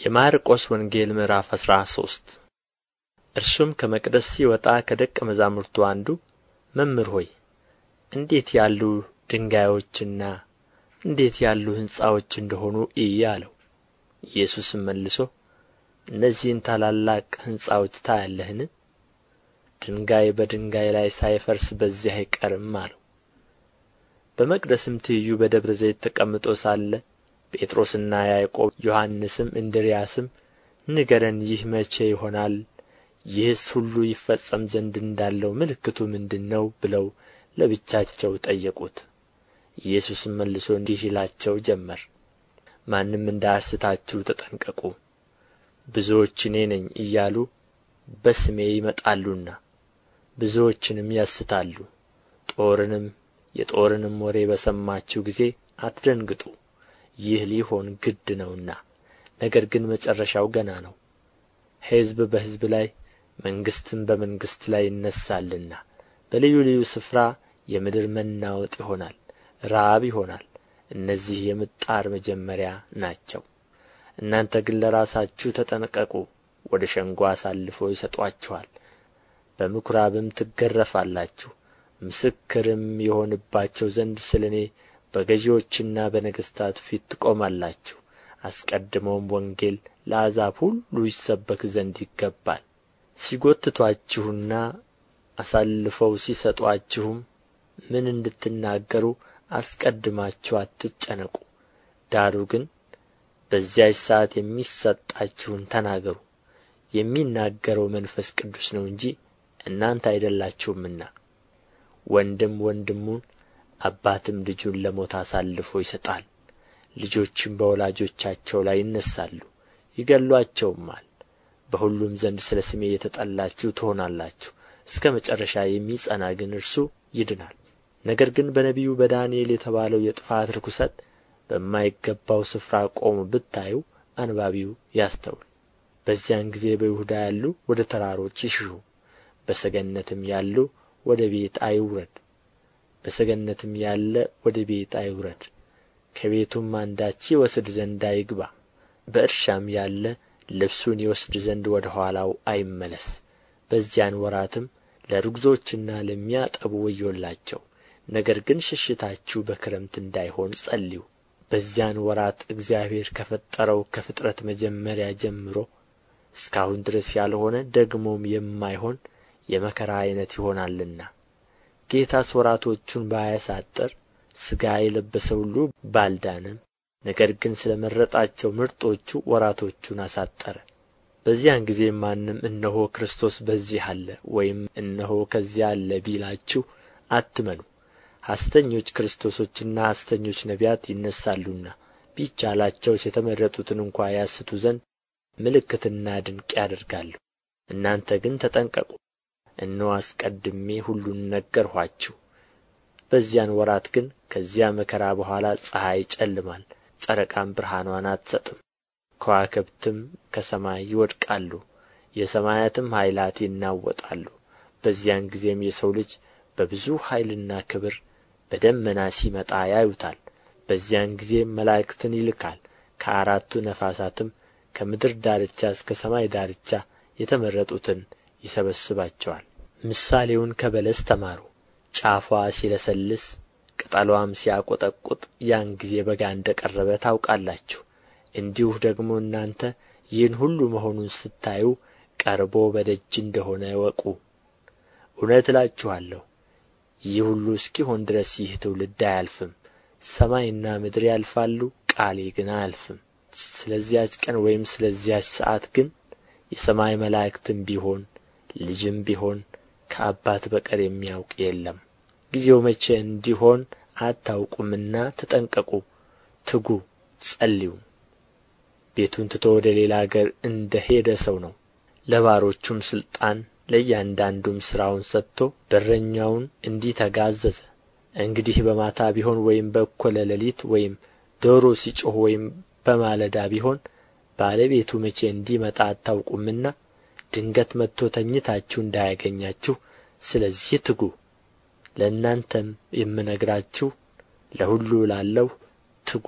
የማርቆስ ወንጌል ምዕራፍ አስራ ሶስት እርሱም ከመቅደስ ሲወጣ ከደቀ መዛሙርቱ አንዱ መምህር ሆይ እንዴት ያሉ ድንጋዮችና እንዴት ያሉ ሕንጻዎች እንደሆኑ እይ አለው። ኢየሱስም መልሶ እነዚህን ታላላቅ ሕንጻዎች ታያለህን? ድንጋይ በድንጋይ ላይ ሳይፈርስ በዚህ አይቀርም አለው። በመቅደስም ትይዩ በደብረ ዘይት ተቀምጦ ሳለ ጴጥሮስና ያዕቆብ ዮሐንስም እንድርያስም ንገረን ይህ መቼ ይሆናል? ይህስ ሁሉ ይፈጸም ዘንድ እንዳለው ምልክቱ ምንድር ነው ብለው ለብቻቸው ጠየቁት። ኢየሱስም መልሶ እንዲህ ይላቸው ጀመር። ማንም እንዳያስታችሁ ተጠንቀቁ። ብዙዎች እኔ ነኝ እያሉ በስሜ ይመጣሉና ብዙዎችንም ያስታሉ። ጦርንም የጦርንም ወሬ በሰማችሁ ጊዜ አትደንግጡ ይህ ሊሆን ግድ ነውና ነገር ግን መጨረሻው ገና ነው። ሕዝብ በሕዝብ ላይ መንግሥትም በመንግሥት ላይ ይነሣልና በልዩ ልዩ ስፍራ የምድር መናወጥ ይሆናል ራብ ይሆናል። እነዚህ የምጣር መጀመሪያ ናቸው። እናንተ ግን ለራሳችሁ ተጠንቀቁ ወደ ሸንጎ አሳልፈው ይሰጧችኋል። በምኵራብም ትገረፋላችሁ ምስክርም የሆንባቸው ዘንድ ስለ እኔ በገዢዎችና በነገሥታት ፊት ትቆማላችሁ። አስቀድሞም ወንጌል ለአሕዛብ ሁሉ ይሰበክ ዘንድ ይገባል። ሲጐትቱአችሁና አሳልፈው ሲሰጡአችሁም ምን እንድትናገሩ አስቀድማችሁ አትጨነቁ። ዳሩ ግን በዚያች ሰዓት የሚሰጣችሁን ተናገሩ። የሚናገረው መንፈስ ቅዱስ ነው እንጂ እናንተ አይደላችሁምና። ወንድም ወንድሙን አባትም ልጁን ለሞት አሳልፎ ይሰጣል። ልጆችም በወላጆቻቸው ላይ ይነሣሉ ይገድሉአቸውማል በሁሉም ዘንድ ስለ ስሜ የተጠላችሁ ትሆናላችሁ እስከ መጨረሻ የሚጸና ግን እርሱ ይድናል። ነገር ግን በነቢዩ በዳንኤል የተባለው የጥፋት ርኵሰት በማይገባው ስፍራ ቆሞ ብታዩ አንባቢው ያስተውል። በዚያን ጊዜ በይሁዳ ያሉ ወደ ተራሮች ይሽሹ በሰገነትም ያሉ ወደ ቤት አይውረድ በሰገነትም ያለ ወደ ቤት አይውረድ። ከቤቱም አንዳች ይወስድ ዘንድ አይግባ በእርሻም ያለ ልብሱን ይወስድ ዘንድ ወደ ኋላው አይመለስ። በዚያን ወራትም ለርጉዞችና ለሚያጠቡ ወዮላቸው። ነገር ግን ሽሽታችሁ በክረምት እንዳይሆን ጸልዩ። በዚያን ወራት እግዚአብሔር ከፈጠረው ከፍጥረት መጀመሪያ ጀምሮ እስካሁን ድረስ ያልሆነ ደግሞም የማይሆን የመከራ ዓይነት ይሆናልና ጌታስ ወራቶቹን ባያሳጥር ሥጋ የለበሰ ሁሉ ባልዳነም። ነገር ግን ስለ መረጣቸው ምርጦቹ ወራቶቹን አሳጠረ። በዚያን ጊዜ ማንም እነሆ ክርስቶስ በዚህ አለ ወይም እነሆ ከዚያ አለ ቢላችሁ አትመኑ። ሐሰተኞች ክርስቶሶችና ሐሰተኞች ነቢያት ይነሣሉና ቢቻላቸውስ የተመረጡትን እንኳ ያስቱ ዘንድ ምልክትና ድንቅ ያደርጋሉ። እናንተ ግን ተጠንቀቁ እነሆ አስቀድሜ ሁሉን ነገርኋችሁ። በዚያን ወራት ግን ከዚያ መከራ በኋላ ፀሐይ ይጨልማል ጨረቃም ብርሃንዋን አትሰጥም። ከዋክብትም ከሰማይ ይወድቃሉ የሰማያትም ኃይላት ይናወጣሉ። በዚያን ጊዜም የሰው ልጅ በብዙ ኃይልና ክብር በደመና ሲመጣ ያዩታል። በዚያን ጊዜም መላእክትን ይልካል ከአራቱ ነፋሳትም ከምድር ዳርቻ እስከ ሰማይ ዳርቻ የተመረጡትን ይሰበስባቸዋል። ምሳሌውን ከበለስ ተማሩ። ጫፏ ሲለሰልስ ቅጠሏም ሲያቈጠቁጥ ያን ጊዜ በጋ እንደ ቀረበ ታውቃላችሁ። እንዲሁ ደግሞ እናንተ ይህን ሁሉ መሆኑን ስታዩ ቀርቦ በደጅ እንደሆነ እወቁ። እውነት እላችኋለሁ ይህ ሁሉ እስኪሆን ድረስ ይህ ትውልድ አያልፍም። ሰማይና ምድር ያልፋሉ ቃሌ ግን አያልፍም። ስለዚያች ቀን ወይም ስለዚያች ሰዓት ግን የሰማይ መላእክትም ቢሆን ልጅም ቢሆን ከአባት በቀር የሚያውቅ የለም። ጊዜው መቼ እንዲሆን አታውቁምና ተጠንቀቁ ትጉ ጸልዩም ቤቱን ትቶ ወደ ሌላ አገር እንደ ሄደ ሰው ነው። ለባሮቹም ሥልጣን ለእያንዳንዱም ሥራውን ሰጥቶ በረኛውን እንዲተጋ አዘዘ። እንግዲህ በማታ ቢሆን ወይም በእኩለ ሌሊት ወይም ዶሮ ሲጮኽ ወይም በማለዳ ቢሆን ባለቤቱ መቼ እንዲመጣ አታውቁምና ድንገት መጥቶ ተኝታችሁ እንዳያገኛችሁ ስለዚህ ትጉ። ለእናንተም የምነግራችሁ ለሁሉ እላለሁ ትጉ